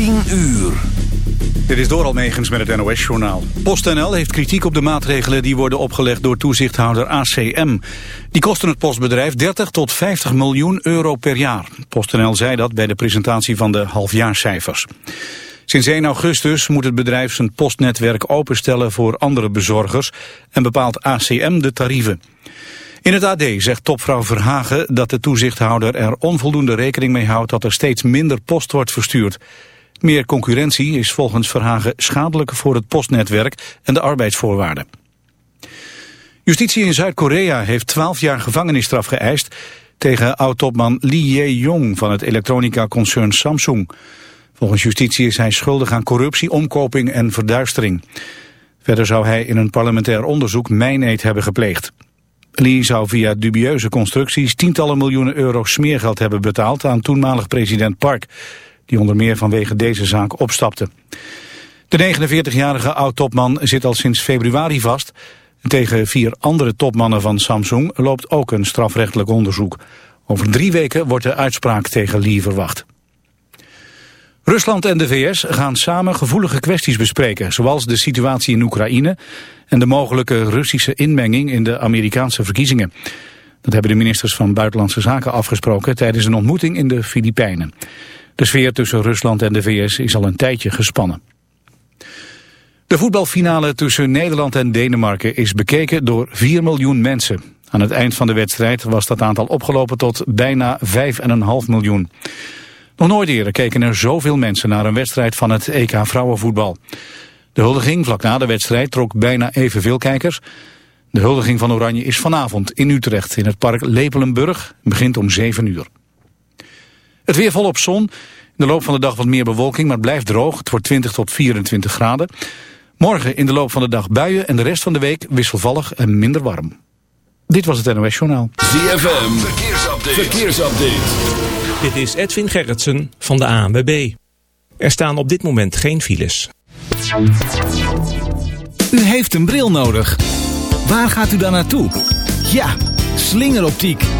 10 uur. Dit is door Almegens met het NOS-journaal. PostNL heeft kritiek op de maatregelen die worden opgelegd door toezichthouder ACM. Die kosten het postbedrijf 30 tot 50 miljoen euro per jaar. PostNL zei dat bij de presentatie van de halfjaarcijfers. Sinds 1 augustus moet het bedrijf zijn postnetwerk openstellen voor andere bezorgers en bepaalt ACM de tarieven. In het AD zegt topvrouw Verhagen dat de toezichthouder er onvoldoende rekening mee houdt dat er steeds minder post wordt verstuurd. Meer concurrentie is volgens Verhagen schadelijk voor het postnetwerk en de arbeidsvoorwaarden. Justitie in Zuid-Korea heeft 12 jaar gevangenisstraf geëist tegen oud-topman Lee Jae-yong van het elektronica-concern Samsung. Volgens justitie is hij schuldig aan corruptie, omkoping en verduistering. Verder zou hij in een parlementair onderzoek mijneed hebben gepleegd. Lee zou via dubieuze constructies tientallen miljoenen euro smeergeld hebben betaald aan toenmalig president Park, die onder meer vanwege deze zaak opstapte. De 49-jarige oud-topman zit al sinds februari vast. Tegen vier andere topmannen van Samsung loopt ook een strafrechtelijk onderzoek. Over drie weken wordt de uitspraak tegen Lee verwacht. Rusland en de VS gaan samen gevoelige kwesties bespreken, zoals de situatie in Oekraïne en de mogelijke Russische inmenging in de Amerikaanse verkiezingen. Dat hebben de ministers van Buitenlandse Zaken afgesproken tijdens een ontmoeting in de Filipijnen. De sfeer tussen Rusland en de VS is al een tijdje gespannen. De voetbalfinale tussen Nederland en Denemarken is bekeken door 4 miljoen mensen. Aan het eind van de wedstrijd was dat aantal opgelopen tot bijna 5,5 miljoen. Nog nooit eerder keken er zoveel mensen naar een wedstrijd van het EK vrouwenvoetbal. De huldiging vlak na de wedstrijd trok bijna evenveel kijkers. De huldiging van Oranje is vanavond in Utrecht in het park Lepelenburg. begint om 7 uur. Het weer volop zon. In de loop van de dag wat meer bewolking, maar het blijft droog. Het wordt 20 tot 24 graden. Morgen in de loop van de dag buien en de rest van de week wisselvallig en minder warm. Dit was het NOS Journaal. ZFM, verkeersupdate. verkeersupdate. Dit is Edwin Gerritsen van de ANWB. Er staan op dit moment geen files. U heeft een bril nodig. Waar gaat u dan naartoe? Ja, slingeroptiek.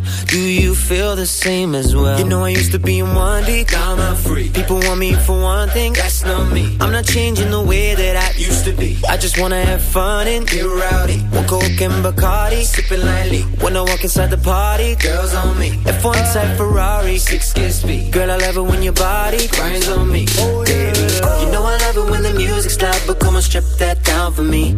Do you feel the same as well? You know I used to be in one deep. Now I'm free. People want me for one thing, that's not me. I'm not changing the way that I used to be. I just wanna have fun and get rowdy. One Coke and Bacardi, sipping lightly. When I walk inside the party, girls on me. F1 type Ferrari, six kiss speed. Girl, I love it when your body grinds on me. Oh, Baby, you know I love it when the music's loud, but come on, strip that down for me,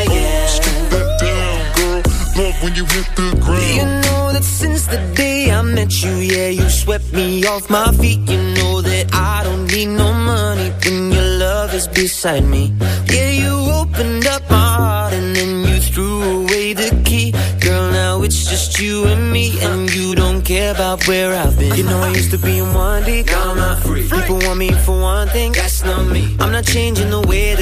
when you hit the ground. You know that since the day I met you, yeah, you swept me off my feet. You know that I don't need no money when your love is beside me. Yeah, you opened up my heart and then you threw away the key. Girl, now it's just you and me, and you don't care about where I've been. You know I used to be in one deep, now I'm not free. People want me for one thing, that's not me. I'm not changing the way that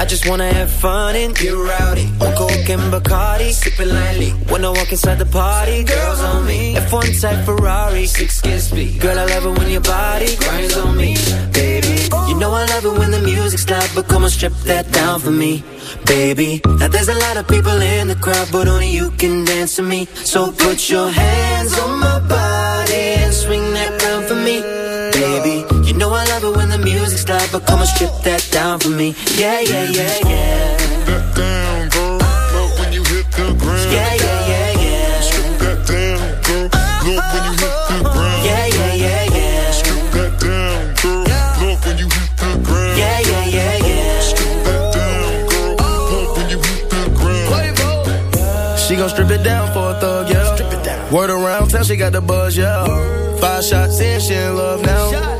I just wanna have fun and get rowdy. On coke and Bacardi, sipping lightly. When I walk inside the party, girls on me. F1 type Ferrari, six kids speed. Girl, I love it when your body grinds on me, baby. You know I love it when the music's loud, but come on, strip that down for me, baby. Now there's a lot of people in the crowd, but only you can dance to me. So put your hands on my body and swing that music's loud, but come on, strip that down for me. Yeah, yeah, yeah, yeah. That down, girl. Love when you hit the ground. Yeah, yeah, yeah, yeah. Strip that down, girl. Love when you hit the ground. Yeah, yeah, yeah, yeah. Strip that down, girl. Love when you hit the ground. Yeah, yeah, yeah, yeah. Strip that down, girl. Love when you hit the ground. She gon' strip it down for a thug, yeah. Strip it down. Word around town, she got the buzz, yeah. Five shots in, she in love now.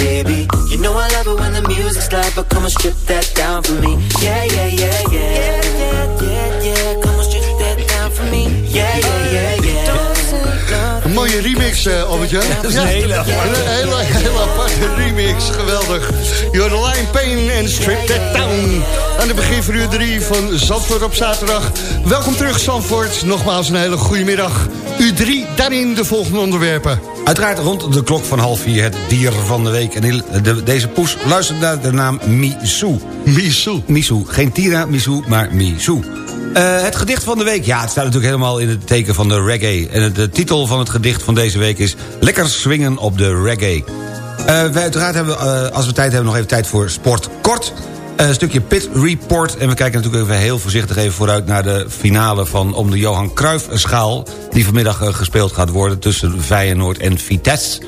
baby. You know I love it when the music's loud, but come on, strip that down for me. Yeah, yeah, yeah, yeah. Yeah, yeah, yeah, yeah. Come on, strip that down for me. Yeah, yeah, yeah, yeah. Een mooie remix, uh, Albert-Jan. Dat is een hele Een hele, hele aparte remix, geweldig. You're the Pain en Strip That Down. Aan het begin van uur 3 van Zandvoort op zaterdag. Welkom terug, Zandvoort. Nogmaals een hele goede middag. Uur 3, daarin de volgende onderwerpen. Uiteraard rond de klok van half vier het dier van de week. En de- de- deze poes luistert naar de naam Misu. Misu. Misu. Geen Tira Misu, maar Misu. Eh, het gedicht van de week. Ja, het staat natuurlijk helemaal in het teken van de reggae. En de titel van het gedicht van deze week is... Lekker swingen op de reggae. Eh wij uiteraard hebben, eh, als we tijd hebben, nog even tijd voor sport kort. Een stukje pit report. En we kijken natuurlijk even heel voorzichtig even vooruit... naar de finale van om de Johan Cruijff-schaal... die vanmiddag gespeeld gaat worden tussen Feyenoord en Vitesse.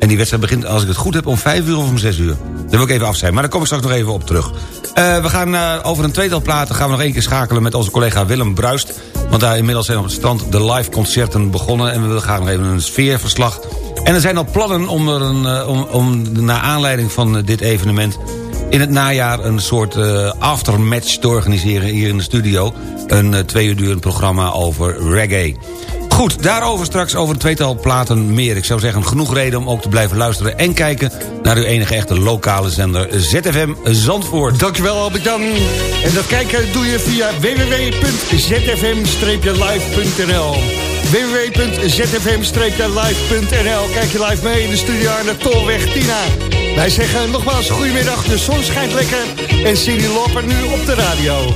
En die wedstrijd begint, als ik het goed heb, om 5 uur of om 6 uur. Daar wil ik even af zijn, maar daar kom ik straks nog even op terug. Eh, we gaan eh, over een tweetal platen gaan we nog één keer schakelen... met onze collega Willem Bruist. Want daar inmiddels zijn op het strand de live concerten begonnen... en we gaan nog even een sfeerverslag. En er zijn al plannen om, er een, eh, om, om naar aanleiding van dit evenement... in het najaar een soort eh, aftermatch te organiseren hier in de studio. Een twee uur durend programma over reggae. Goed, daarover straks over een tweetal platen meer. Ik zou zeggen, genoeg reden om ook te blijven luisteren... en kijken naar uw enige echte lokale zender ZFM Zandvoort. Dankjewel Albert-Jan. En dat kijken doe je via www.zfm-live.nl www.zfm-live.nl Kijk je live mee in de studio aan de Tolweg Tina. Wij zeggen nogmaals goedemiddag, de zon schijnt lekker... en Cindy Loper nu op de radio.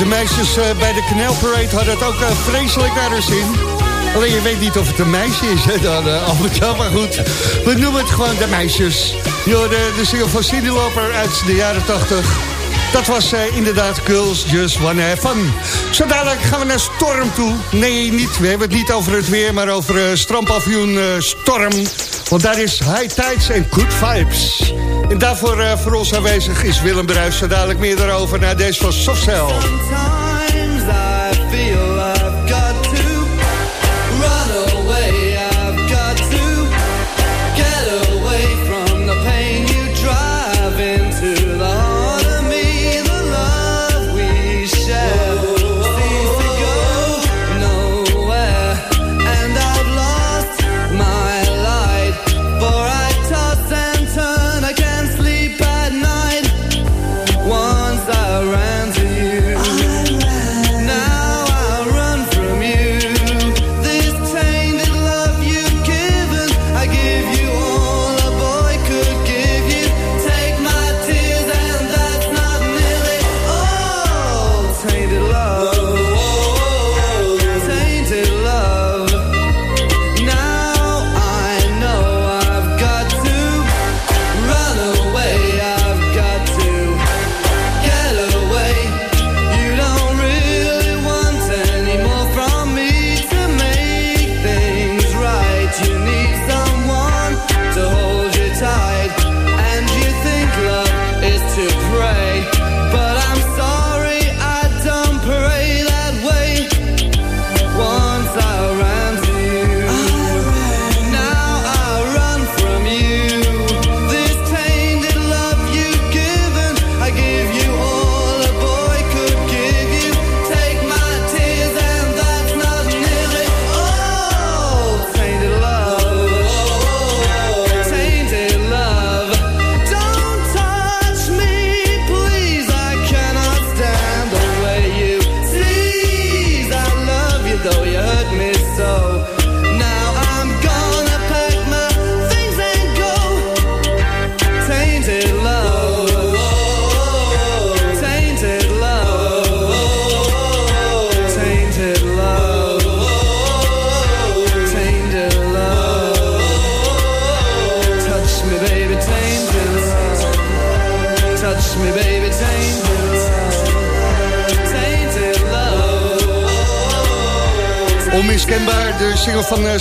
De meisjes eh, bij de Canal Parade hadden het ook uh, vreselijk naar hun zin. Alleen je weet niet of het een meisje is, hè, dan uh, Maar goed, we noemen het gewoon de meisjes. Yo, de, de single van Cindy Loper uit de jaren 80. Dat was inderdaad Girls Just Wanna Have Fun. Zo dadelijk gaan we naar Storm toe. Nee, niet. We hebben het niet over het weer, maar over uh, Storm. Want daar is high tides en good vibes. En daarvoor uh, voor ons aanwezig is Willem Bruijs. Zo dadelijk meer daarover naar deze van Softcell.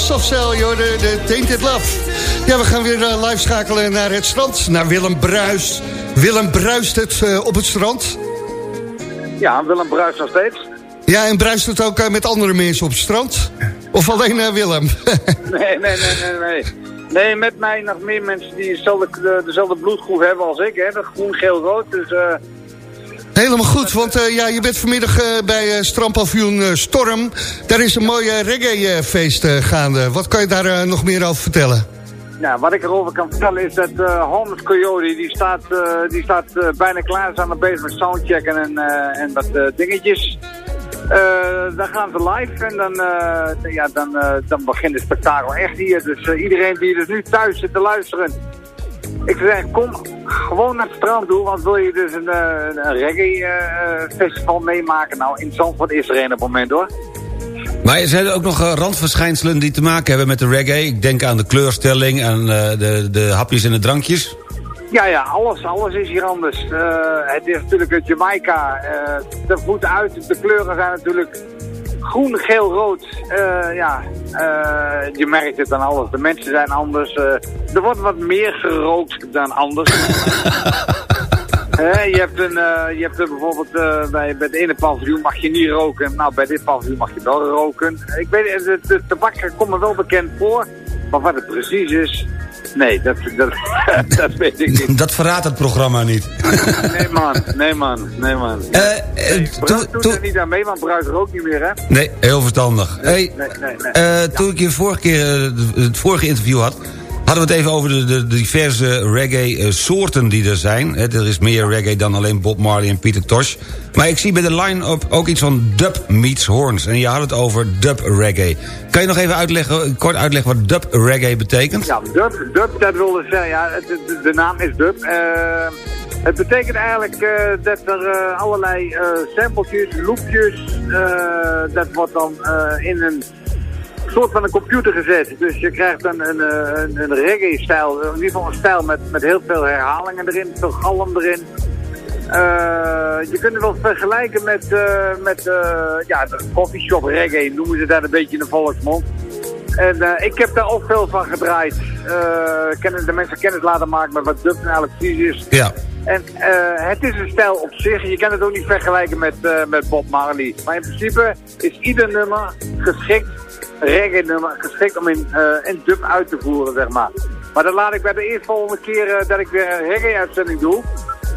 Softcell, joh, de, de Tainted Love. Ja, we gaan weer uh, live schakelen naar het strand, naar Willem Bruis. Willem bruist het uh, op het strand. Ja, Willem bruist nog steeds. Ja, en bruist het ook uh, met andere mensen op het strand? Of alleen uh, Willem? nee, nee, nee, nee, nee. Nee, met mij nog meer mensen die dezelfde, de, dezelfde bloedgroep hebben als ik, hè. Dat groen, geel, rood, dus... Helemaal goed, want uh, ja, je bent vanmiddag uh, bij uh, Storm. Daar is een mooi reggae-feest gaande. Wat kan je daar nog meer over vertellen? Nou, wat ik erover kan vertellen is dat Holmes Coyote, die staat, die staat bijna klaar. Ze zijn bezig met soundchecken en, en wat dingetjes. dan gaan ze live en dan, ja, dan, dan begint het spektakel echt hier. Dus iedereen die dus nu thuis zit te luisteren... Ik zou zeggen, kom gewoon naar het strand toe, want wil je dus een, een, een reggae-festival meemaken? Nou, in Zandvoort is er een op het moment hoor. Maar zijn er ook nog uh, randverschijnselen die te maken hebben met de reggae? Ik denk aan de kleurstelling, aan uh, de, de hapjes en de drankjes. Ja, ja, alles, alles is hier anders. Uh, het is natuurlijk het Jamaica. de voet uit, de kleuren zijn natuurlijk groen, geel, rood. Uh, ja, uh, je merkt het aan alles. De mensen zijn anders. Uh, er wordt wat meer gerookt dan anders. je hebt, een, je hebt een bijvoorbeeld bij, bij het ene paviljoen mag je niet roken. Nou, bij dit paviljoen mag je wel roken. Ik weet, de, de tabak komt me wel bekend voor. Maar wat het precies is, Nee, dat, dat, dat weet ik niet. Dat verraadt het programma niet. nee man, nee man, nee man. Uh, nee, Bruis doet er niet aan mee, want er ook niet meer, hè? Nee, heel verstandig. Nee, hey, nee, uh, toen ik je vorige keer het vorige interview had... hadden we het even over de, de diverse reggae-soorten die er zijn. Er is meer reggae dan alleen Bob Marley en Peter Tosh. Maar ik zie bij de line-up ook iets van dub meets horns. En je had het over dub reggae. Kan je nog even uitleggen, kort uitleggen wat dub reggae betekent? Ja, dub, dub dat wil dus zeggen, ja, de, naam is dub. Uh, Het betekent eigenlijk eh, dat er eh, allerlei eh sampletjes, loopjes, eh, dat wordt dan eh, in een soort van een computer gezet. Dus je krijgt een, een, eh, een, een reggae-stijl, in ieder geval een stijl met, met heel veel herhalingen erin, veel galm erin. Eh, je kunt het wel vergelijken met, eh, met ja, de coffeeshop reggae, noemen ze dat een beetje in de volksmond. En ik heb daar ook veel van gedraaid. Kennen, de mensen kennis laten maken met wat dub en eigenlijk precies is. Ja. En het is een stijl op zich. Je kan het ook niet vergelijken met, met Bob Marley. Maar in principe is ieder nummer geschikt, reggae geschikt om in, eh, in dub uit te voeren, zeg maar. Maar dan laat ik bij de eerstvolgende keer eh, dat ik weer een reggae-uitzending doe,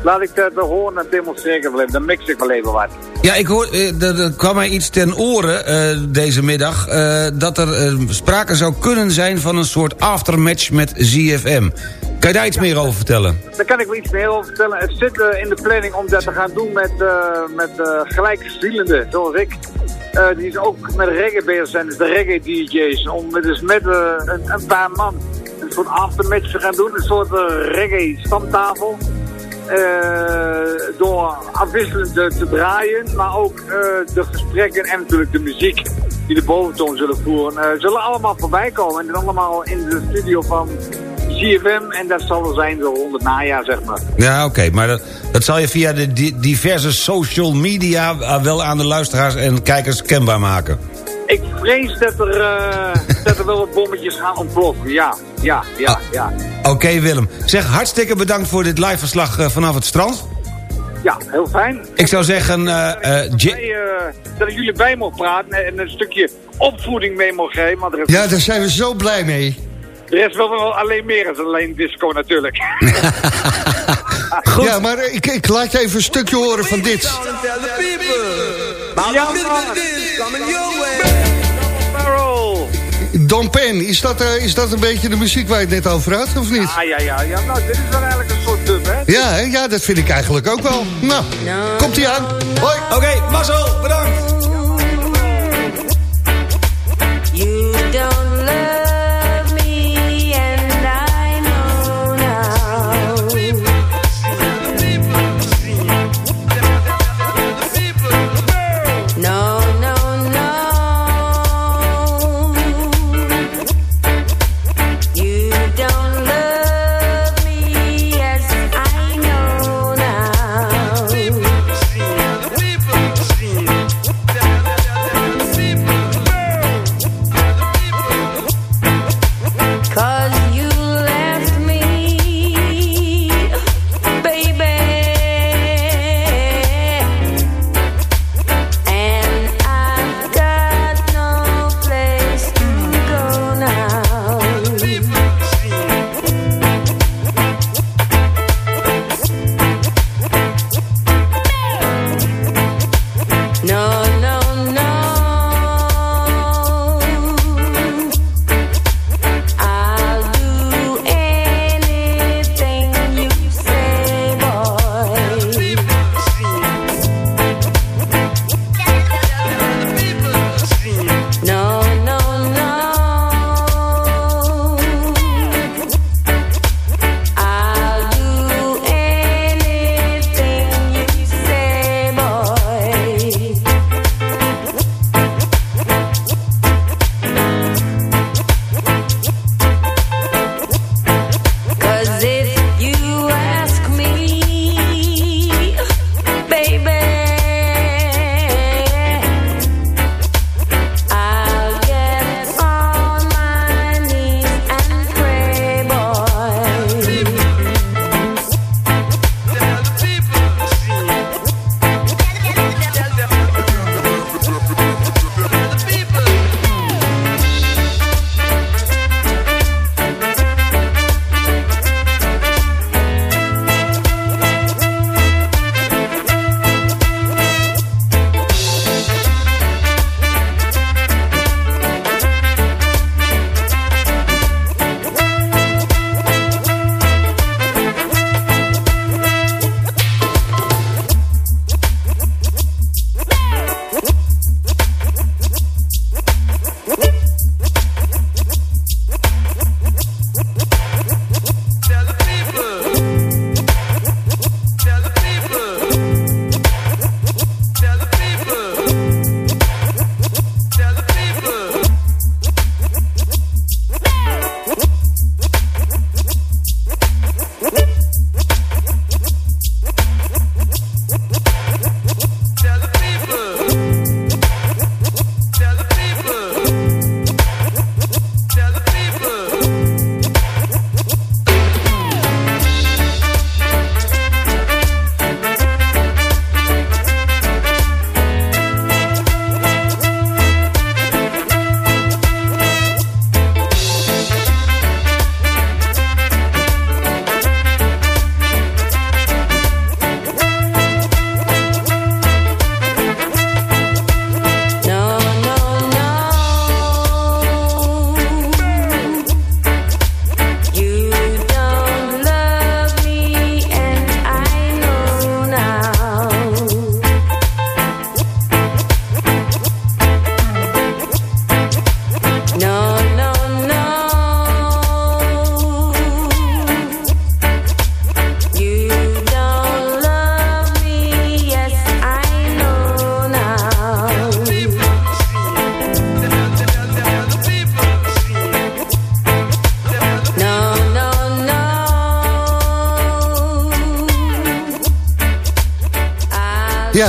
laat ik dat horen en demonstreren even. Dan mix ik wel even wat. Ja, ik hoor, eh, er, er kwam mij iets ten oren eh, deze middag... eh, dat er eh, sprake zou kunnen zijn van een soort aftermatch met ZFM. Kan je daar iets meer over vertellen? Daar kan ik wel iets meer over vertellen. Het zit eh, in de planning om dat te gaan doen met, eh met eh gelijkgestelenden, zoals ik. Die is ook met reggae bezig zijn, dus de reggae DJ's. Om dus met een, een paar man een soort aftermatch te gaan doen. Een soort reggae stamtafel. Eh, door afwisselend te, draaien, maar ook de gesprekken en natuurlijk de muziek die de boventoon zullen voeren, eh, zullen allemaal voorbij komen. En allemaal in de studio van GFM en dat zal er zijn zo rond het najaar, zeg maar. Ja, oké, maar dat, dat zal je via de di- diverse social media... eh, wel aan de luisteraars en kijkers kenbaar maken. Ik vrees dat er, eh, dat er wel wat bommetjes gaan ontploffen. Ja, ja, ja, ja. Oké, Willem. Zeg, hartstikke bedankt voor dit live verslag eh, vanaf het strand. Ja, heel fijn. Ik zou zeggen... eh, eh, eh, dat ik jullie bij mocht praten en een stukje opvoeding mee mocht geven. Maar er is, Ja, daar zijn we zo blij mee. Er is wel, wel alleen meer dan alleen disco natuurlijk. Ja, maar ik, ik laat je even een stukje horen van dit. Ja, Farrell. Don Pen, is dat, eh, is dat een beetje de muziek waar je het net over had, of niet? Ah, ja, ja, ja. Nou, dit is wel eigenlijk een soort dub, hè? Ja, hè? ja, dat vind ik eigenlijk ook wel. Nou, komt ie aan. Hoi. Oké, Marcel, bedankt.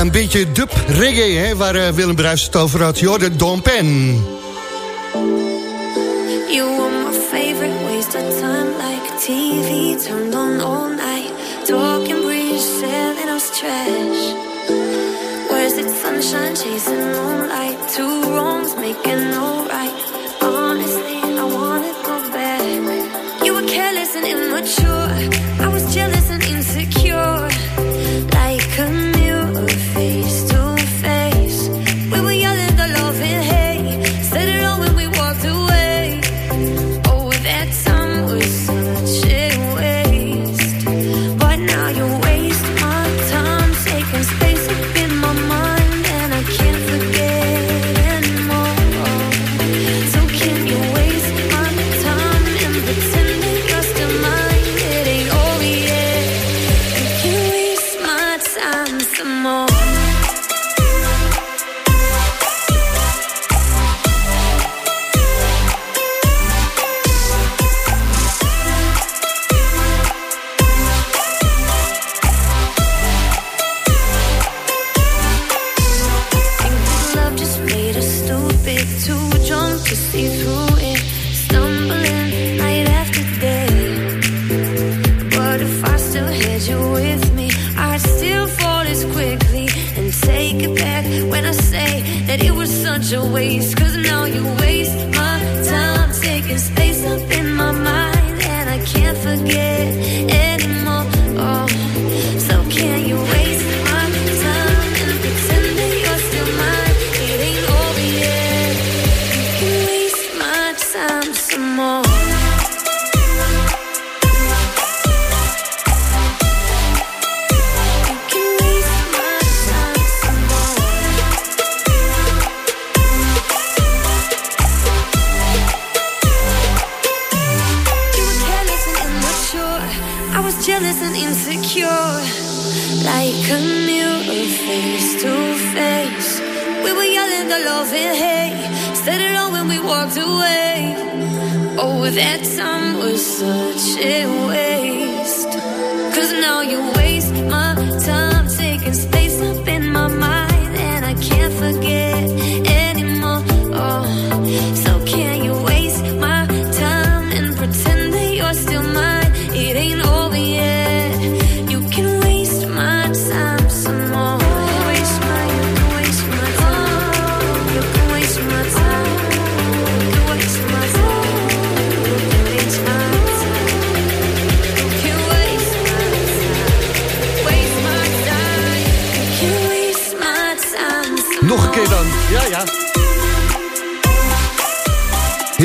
Een beetje dub reggae, hè, waar eh, Willem Bruis het over had. Jorden Don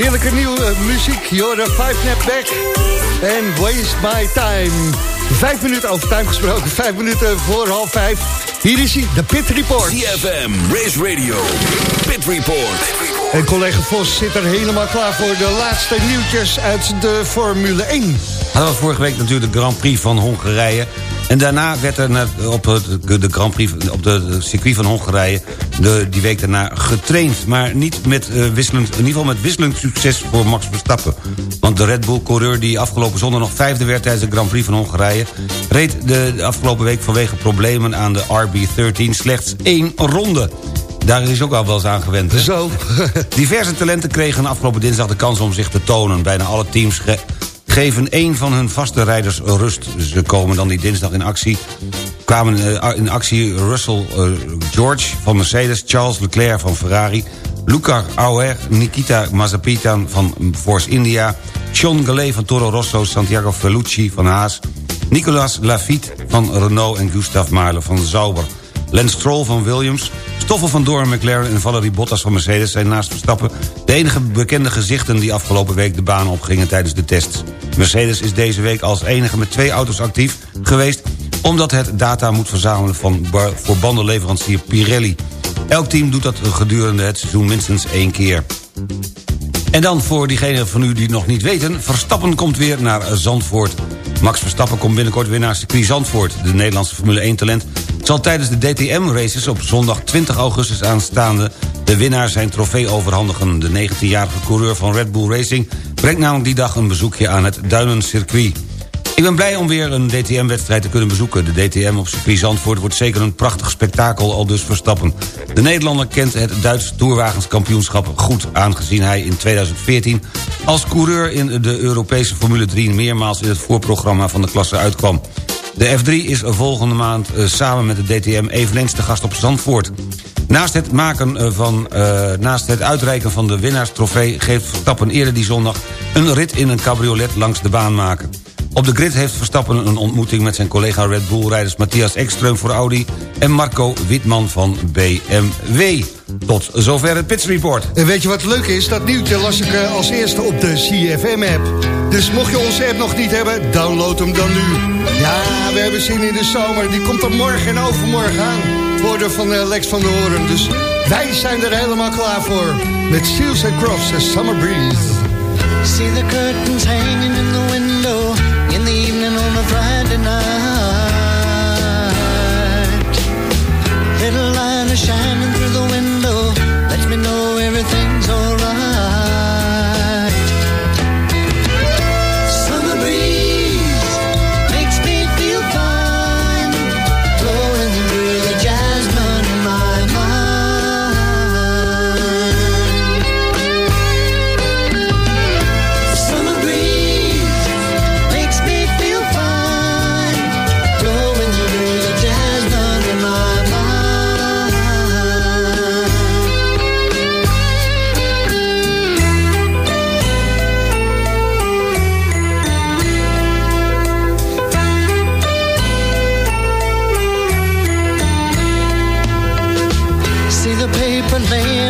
Heerlijke nieuwe muziek. Jorden, Five Nap Back. En Waste My Time. Vijf minuten over time gesproken. Vijf minuten voor half vijf. Hier is hij, de Pit Report. CFM, Race Radio, Pit Report. En collega Vos zit er helemaal klaar voor de laatste nieuwtjes uit de Formule 1. Dat was vorige week natuurlijk de Grand Prix van Hongarije. En daarna werd er op het- de Grand Prix op de circuit van Hongarije... De, die week daarna getraind. Maar niet met eh, wisselend, in ieder geval met wisselend succes voor Max Verstappen. Want de Red Bull-coureur die afgelopen zondag nog vijfde werd... tijdens de Grand Prix van Hongarije... reed de, de afgelopen week vanwege problemen aan de RB13 slechts één ronde. Daar is ook al wel eens aan gewend. hè? Zo. Diverse talenten kregen afgelopen dinsdag de kans om zich te tonen. Bijna alle teams geven één van hun vaste rijders rust. Ze komen dan die dinsdag in actie. Kwamen eh, in actie Russell eh, George van Mercedes... Charles Leclerc van Ferrari... Luca Auer, Nikita Mazapitan van Force India... Sean Gallet van Toro Rosso, Santiago Felucci van Haas... Nicolas Lafitte van Renault en Gustav Mahler van Sauber... Lance Stroll van Williams... Stoffel van Doorn McLaren en Valerie Bottas van Mercedes... zijn naast Verstappen de enige bekende gezichten... die afgelopen week de baan opgingen tijdens de tests. Mercedes is deze week als enige met twee auto's actief geweest... omdat het data moet verzamelen van voor bandenleverancier Pirelli. Elk team doet dat gedurende het seizoen minstens één keer. En dan voor diegenen van u die nog niet weten... Verstappen komt weer naar Zandvoort. Max Verstappen komt binnenkort weer naar circuit Zandvoort. De Nederlandse Formule 1-talent zal tijdens de DTM-races... op zondag 20 augustus aanstaande... de winnaar zijn trofee overhandigen. De 19-jarige coureur van Red Bull Racing... brengt namelijk die dag een bezoekje aan het Duinencircuit. Ik ben blij om weer een DTM-wedstrijd te kunnen bezoeken. De DTM op circuit Zandvoort wordt zeker een prachtig spektakel al dus Verstappen. De Nederlander kent het Duitse toerwagenskampioenschap goed... aangezien hij in 2014 als coureur in de Europese Formule 3... meermaals in het voorprogramma van de klasse uitkwam. De F3 is volgende maand eh, samen met de DTM eveneens te gast op Zandvoort. Naast het, maken eh, van, eh, naast het uitreiken van de winnaarstrofee... geeft Verstappen eerder die zondag een rit in een cabriolet langs de baan maken. Op de grid heeft Verstappen een ontmoeting met zijn collega Red Bull-rijders... Matthias Ekström voor Audi en Marco Witman van BMW. Tot zover het Pits Report. En weet je wat leuk is? Dat nieuwtje las ik eh, als eerste op de CFM-app. Dus mocht je onze app nog niet hebben, download hem dan nu. Ja, we hebben zin in de zomer. Die komt er morgen en overmorgen aan. Worden van eh, Lex van der Hoorn. Dus wij zijn er helemaal klaar voor. Met Seals and Crofts en Summer Breeze. See the curtains hanging in the window a Friday night.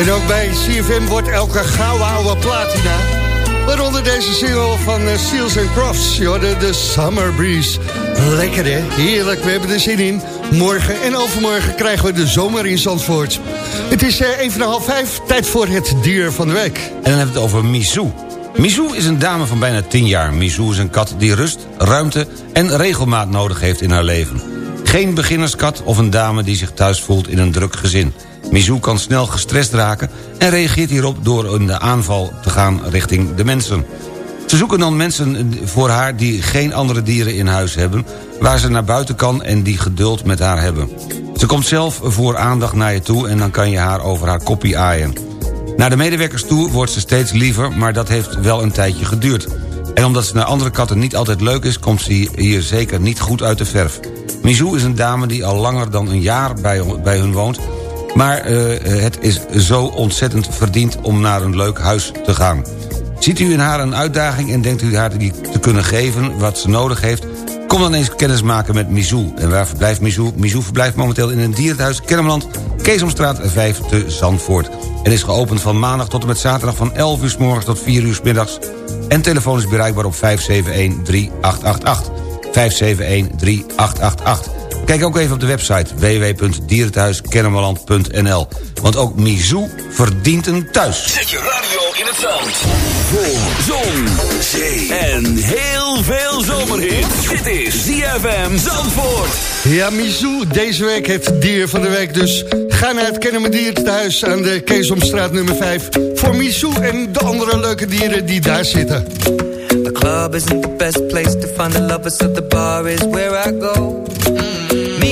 En ook bij CFM wordt elke gouden oude platina. Waaronder deze single van uh, Seals and Crofts. Je de Summer Breeze. Lekker hè, heerlijk, we hebben er zin in. Morgen en overmorgen krijgen we de zomer in Zandvoort. Het is uh, even half vijf, tijd voor het dier van de week. En dan hebben we het over Mizou. Mizou is een dame van bijna 10 jaar. Mizou is een kat die rust, ruimte en regelmaat nodig heeft in haar leven. Geen beginnerskat of een dame die zich thuis voelt in een druk gezin. Mizou kan snel gestrest raken en reageert hierop door de aanval te gaan richting de mensen. Ze zoeken dan mensen voor haar die geen andere dieren in huis hebben... waar ze naar buiten kan en die geduld met haar hebben. Ze komt zelf voor aandacht naar je toe en dan kan je haar over haar koppie aaien. Naar de medewerkers toe wordt ze steeds liever, maar dat heeft wel een tijdje geduurd. En omdat ze naar andere katten niet altijd leuk is... komt ze hier zeker niet goed uit de verf. Mizou is een dame die al langer dan een jaar bij, bij hun woont... maar uh, het is zo ontzettend verdiend om naar een leuk huis te gaan. Ziet u in haar een uitdaging en denkt u haar die te kunnen geven wat ze nodig heeft... Kom dan eens kennis maken met Mizou. En waar verblijft Mizou? Mizou verblijft momenteel in een dierenthuis Kennemerland... Keesomstraat 5 te Zandvoort. En is geopend van maandag tot en met zaterdag van 11 uur s morgens tot 4 uur s middags. En telefoon is bereikbaar op 571-3888. 571-3888. Kijk ook even op de website www.dierenthuiskennemerland.nl. Want ook Mizou verdient een thuis. Zet je radio in het zand. Voor zon, zee en heel veel zomerhit. Dit is ZFM Zandvoort. Ja, Mizou, deze week het dier van de week. Dus ga naar het Kennemer Dierenthuis aan de Keesomstraat nummer 5... voor Mizou en de andere leuke dieren die daar zitten. The club isn't the best place to find the lovers, so the bar is where I go.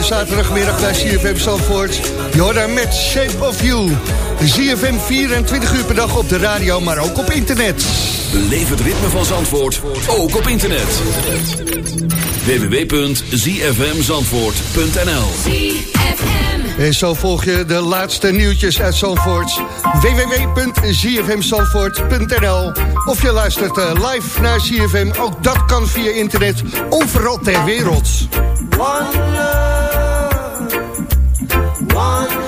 De zaterdagmiddag bij CFM Zandvoort. Jorda met Shape of You. CFM 24 uur per dag op de radio, maar ook op internet. Beleef het ritme van Zandvoort, ook op internet. www.zfmzandvoort.nl En zo volg je de laatste nieuwtjes uit Zandvoort. www.zfmzandvoort.nl Of je luistert eh, live naar CFM, ook dat kan via internet, overal ter wereld. One one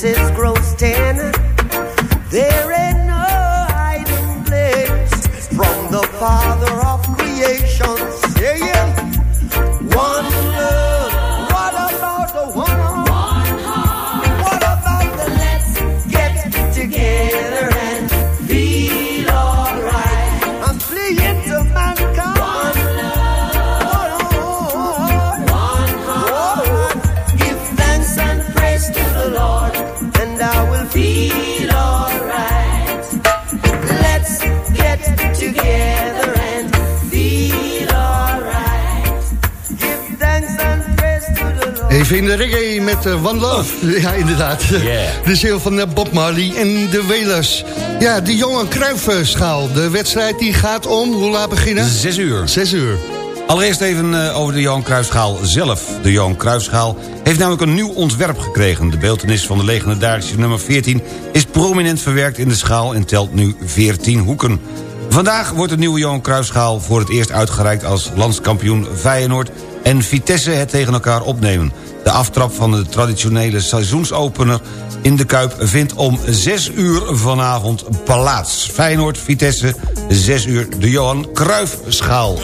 versus gross tenor. There de reggae met eh, One Love. Ja, inderdaad. De ziel van eh, Bob Marley en de Wailers. Ja, de Johan Cruijffschaal. De wedstrijd die gaat om, hoe laat beginnen? Zes uur. Zes uur. Allereerst even eh, over de Johan Cruijffschaal zelf. De Johan Cruijffschaal heeft namelijk een nieuw ontwerp gekregen. De beeltenis van de legendarische nummer 14 is prominent verwerkt in de schaal... en telt nu 14 hoeken. Vandaag wordt de nieuwe Johan Cruijffschaal voor het eerst uitgereikt... als landskampioen Feyenoord en Vitesse het tegen elkaar opnemen. De aftrap van de traditionele seizoensopener in de Kuip... vindt om 6 uur vanavond plaats. Feyenoord, Vitesse, 6 uur de Johan Cruijffschaal.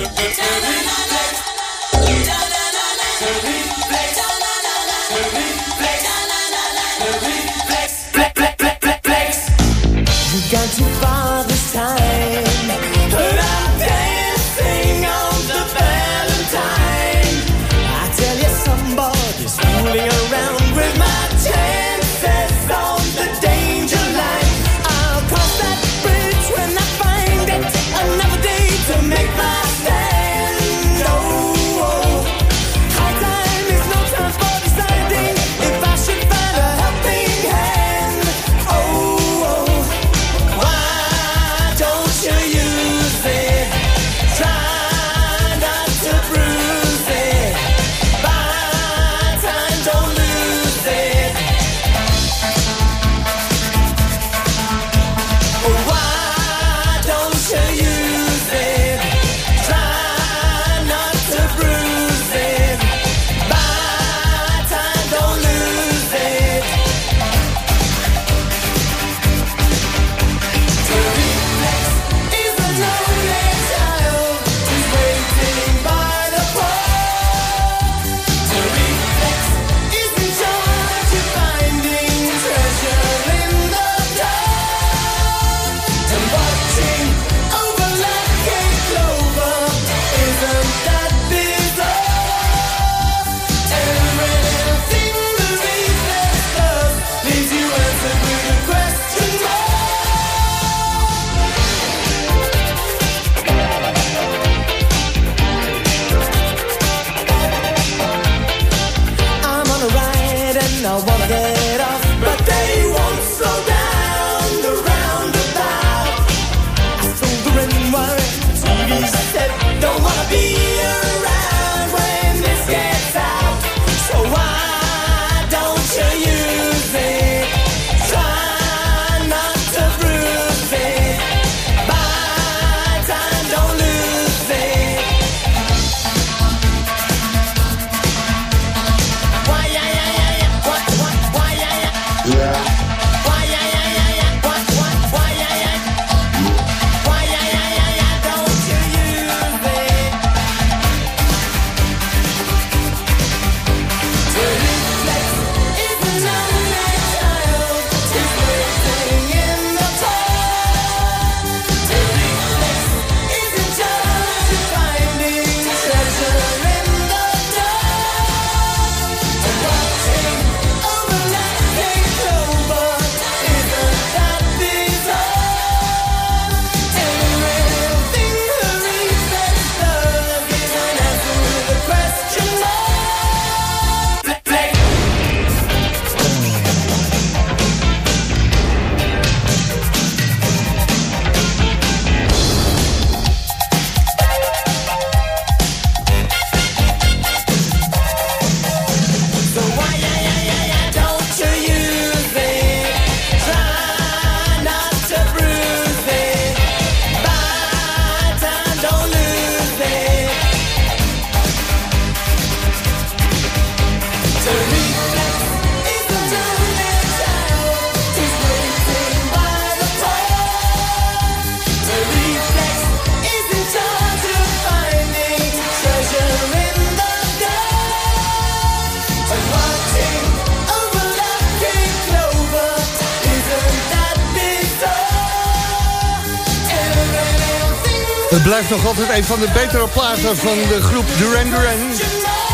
Nog altijd een van de betere platen van de groep Duran Duran.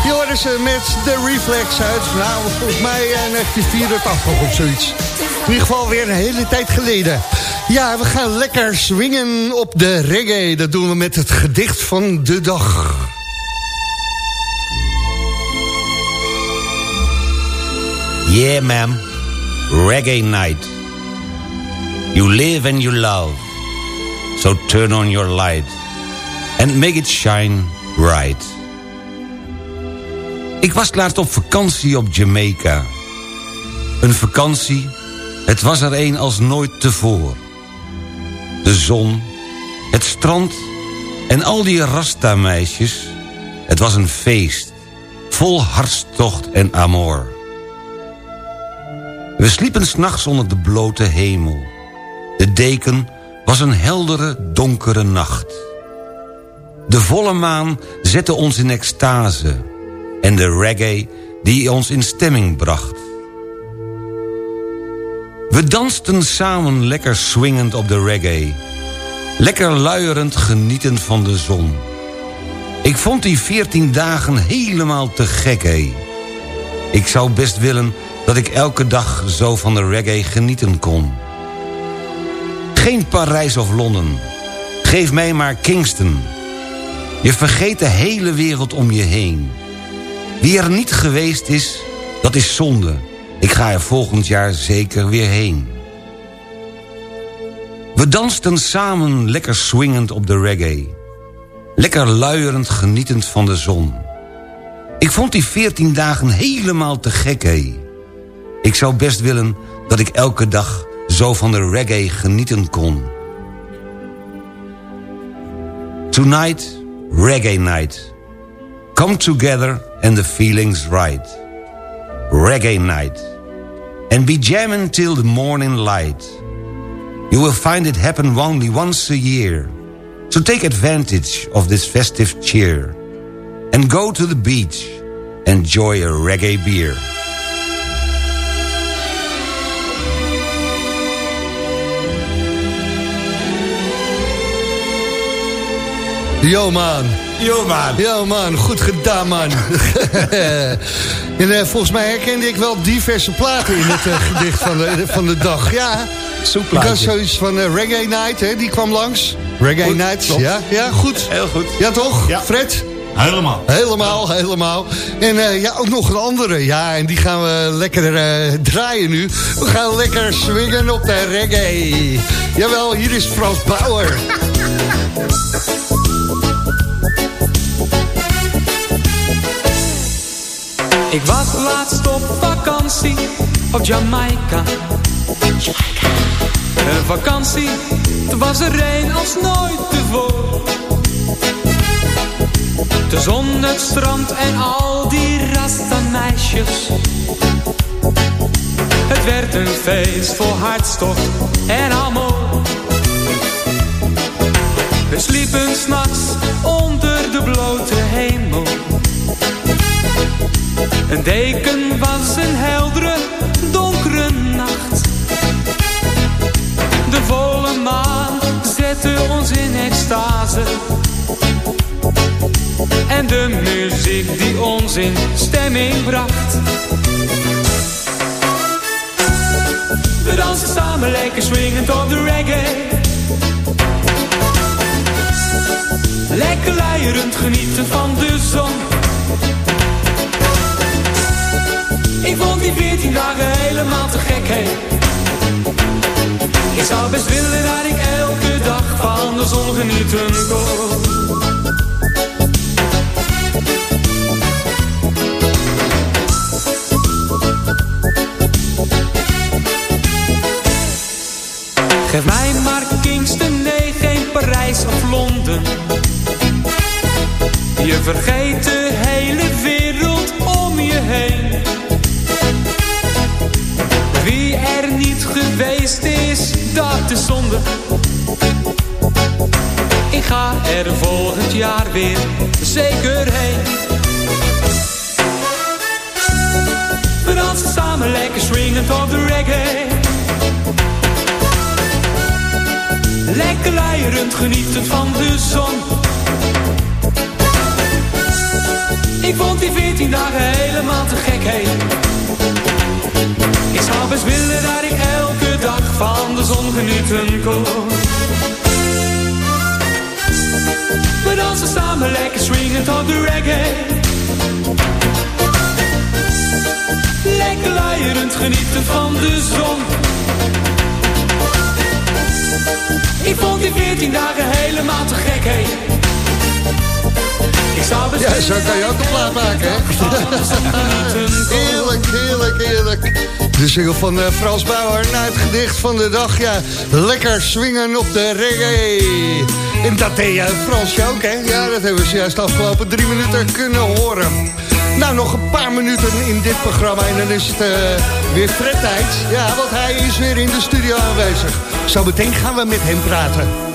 Die hoorden ze met de Reflex uit. Nou, volgens mij in 1984 of zoiets. In ieder geval weer een hele tijd geleden. Ja, we gaan lekker swingen op de reggae. Dat doen we met het gedicht van de dag. Yeah, ma'am. Reggae night. You live and you love. So turn on your light. And make it shine bright. Ik was laatst op vakantie op Jamaica. Een vakantie, het was er een als nooit tevoren. De zon, het strand en al die rasta-meisjes. Het was een feest, vol hartstocht en amor. We sliepen s'nachts onder de blote hemel. De deken was een heldere, donkere nacht. De volle maan zette ons in extase... en de reggae die ons in stemming bracht. We dansten samen lekker swingend op de reggae. Lekker luierend genietend van de zon. Ik vond die veertien dagen helemaal te gek, hé. Ik zou best willen dat ik elke dag zo van de reggae genieten kon. Geen Parijs of Londen. Geef mij maar Kingston. Je vergeet de hele wereld om je heen. Wie er niet geweest is, dat is zonde. Ik ga er volgend jaar zeker weer heen. We dansten samen lekker swingend op de reggae. Lekker luierend genietend van de zon. Ik vond die veertien dagen helemaal te gek, hé. Ik zou best willen dat ik elke dag zo van de reggae genieten kon. Tonight, reggae night. Come together and the feeling's right. Reggae night. And be jamming till the morning light. You will find it happen only once a year. So take advantage of this festive cheer. And go to the beach. Enjoy a reggae beer. Yo man. Yo man. Yo man, goed gedaan man. en eh, volgens mij herkende ik wel diverse platen in het eh, gedicht van de, van de dag. Ja, ik had zoiets van eh, Reggae Night, hè, die kwam langs. Reggae Goed, Night, ja, ja, goed. Heel goed. Ja toch, Ja. Fred? Helemaal. Helemaal, helemaal. En eh, ja, ook nog een andere. Ja, en die gaan we lekker eh, draaien nu. We gaan lekker swingen op de reggae. Jawel, hier is Frans Bauer. Ik was laatst op vakantie op Jamaica. Een vakantie, het was er een als nooit tevoren. De zon, het strand en al die rasta meisjes. Het werd een feest vol hartstocht en amor. We sliepen s'nachts onder de blote hemel. Een deken was een heldere, donkere nacht. De volle maan zette ons in extase. En de muziek die ons in stemming bracht. We dansen samen lekker swingend op de reggae. Lekker luierend genieten van de zon. Ik vond die 14 dagen helemaal te gek, hé. Ik zou best willen dat ik elke dag van de zon genieten kon. Geef mij maar Kingston, nee, geen Parijs of Londen. Je vergeet de hele wereld om je heen. Geweest is, dat is zonde. Ik ga er volgend jaar weer zeker heen. We dansen samen lekker swingend op de reggae. Lekker luier luierend genietend van de zon. Ik vond die 14 dagen helemaal te gek, hé. Ik zou best willen dat ik elke dag van de zon genieten kon. We dansen samen lekker swingend op de reggae. Lekker luierend genieten van de zon. Ik vond die 14 dagen helemaal te gek, hé. Ja, zo kan je ook een plaat maken, hè? heerlijk, heerlijk, heerlijk. De single van eh, Frans Bauer na het gedicht van de dag. Ja, lekker swingen op de reggae. En dat deed jij Fransje ook, hè? Ja, dat hebben we juist de afgelopen drie minuten kunnen horen. Nou, nog een paar minuten in dit programma en dan is het eh, weer Fred tijd. Ja, want hij is weer in de studio aanwezig. Zo meteen gaan we met hem praten.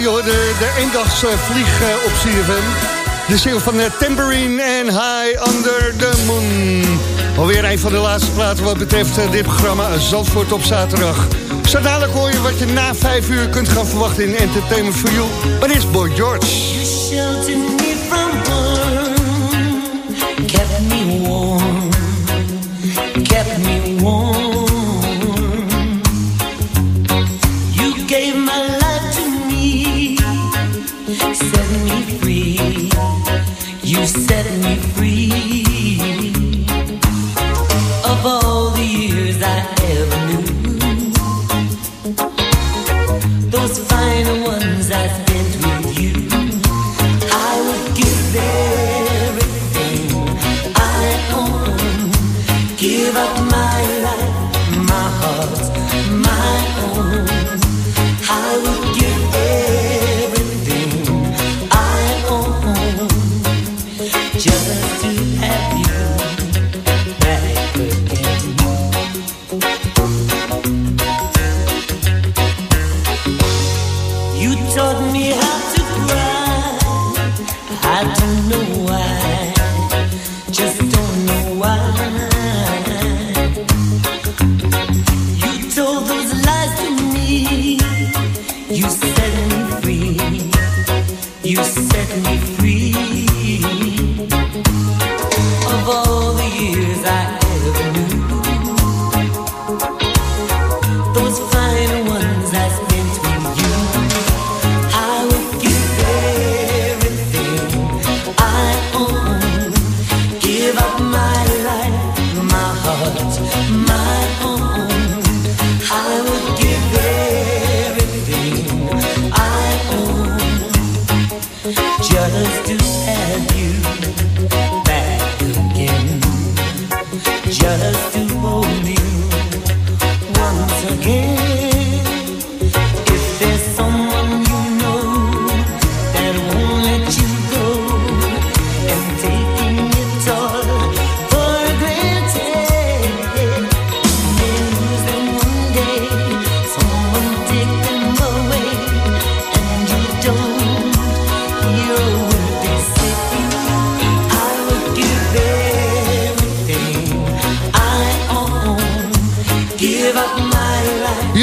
Je hoorde de eendagsvlieg eh, op CFM. De single van eh, Tambourine en High Under the Moon. Alweer een van de laatste platen wat betreft eh, dit programma Zandvoort op zaterdag. Zo dadelijk hoor je wat je na vijf uur kunt gaan verwachten in Entertainment for You. Maar is Boy George. just find one.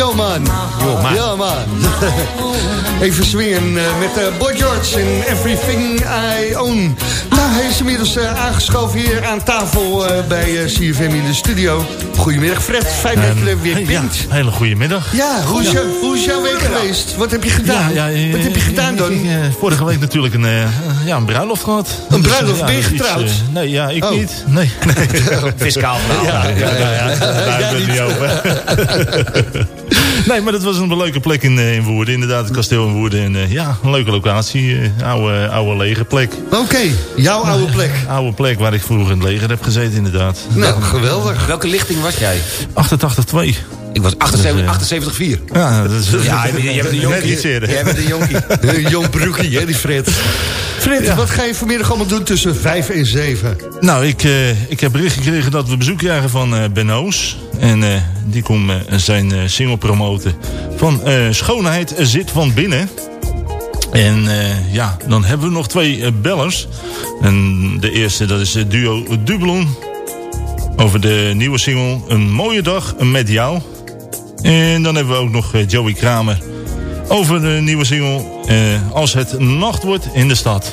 Yo man. Ja man. Even swingen eh, met eh, Boy George en Everything I Own. Hij is inmiddels eh, aangeschoven hier aan tafel eh, bij eh, CFM in de studio. Goedemiddag Fred, fijn dat je er weer Ja, bent. hele goede middag. Ja, hoe is, jou- hoe is jouw week geweest? Wat heb je gedaan? Ja, ja, Wat heb je gedaan dan? ik, vorige week natuurlijk een, eh, ja, een bruiloft gehad. Een bruiloft? ja, Ben je iets, getrouwd? nee, ja, ik Oh. niet. Nee, nee. Fiscaal verhaal. Ja, ja, ja, ja, daar hebben we het niet over. nee, maar dat was een leuke plek in, eh, in Woerden. Inderdaad, het kasteel in Woerden. En, eh, ja, een leuke locatie. eh, oude, oude lege plek. Oké, jouw oude plek. Oude plek waar ik vroeger in het leger heb gezeten, inderdaad. Nou, geweldig. Welke lichting was jij? 88-2. Ik was 78 Dus, 78 Ja, dat is, Ja, jij bent- jij bent een jonkie. Jij bent een jonkie. Een jong broekie, hè, die Fred. Fred, wat ga je vanmiddag allemaal doen tussen 5 en 7? Nou, ik, eh, ik heb bericht gekregen dat we bezoek krijgen van eh Ben Oos. En eh, die komt zijn single promoten van Schoonheid zit van binnen. En ja, dan hebben we nog twee bellers. En de eerste, dat is het duo Dublon. Over de nieuwe single Een mooie dag met jou. En dan hebben we ook nog eh, Joey Kramer. Over de nieuwe single eh, Als het nacht wordt in de stad.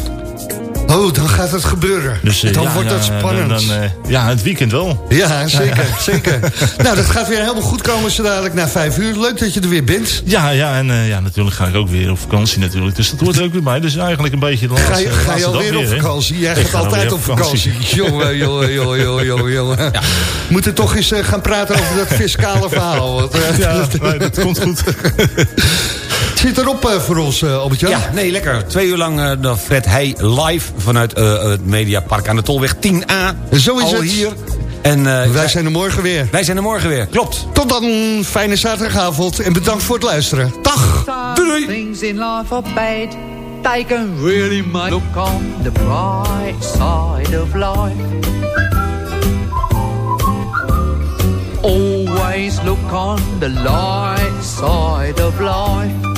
Oh, dan gaat het gebeuren. Dus, eh, dan ja, wordt ja, dat spannend. Dan, dan, eh, ja, het weekend wel. Ja, zeker, zeker. Nou, dat gaat weer helemaal goed komen zo dadelijk na vijf uur. Leuk dat je er weer bent. Ja, ja, en eh, ja, natuurlijk ga ik ook weer op vakantie natuurlijk. Dus dat hoort er ook weer bij. Dus eigenlijk een beetje de laatste, Ga je, ga je alweer op vakantie? Jij gaat ga altijd op vakantie. jongen, jongen, jongen, jongen, jongen, moeten toch eens gaan praten over dat fiscale verhaal. Want, Ja, nee, dat komt goed. Het zit erop eh, voor ons, uh, Albert-Jan. Ja, nee, lekker. Twee uur lang eh dan Fred Heij live vanuit eh, het Mediapark aan de Tolweg 10A. Zo is Al het. hier. En, eh, Wij zijn er morgen weer. Wij zijn er morgen weer, klopt. Tot dan, fijne zaterdagavond en bedankt voor het luisteren. Dag! Doei! Things in life are bad. They can really make look on the bright side of life. Always look on the light side of life.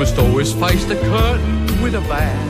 must always face the curtain with a bow.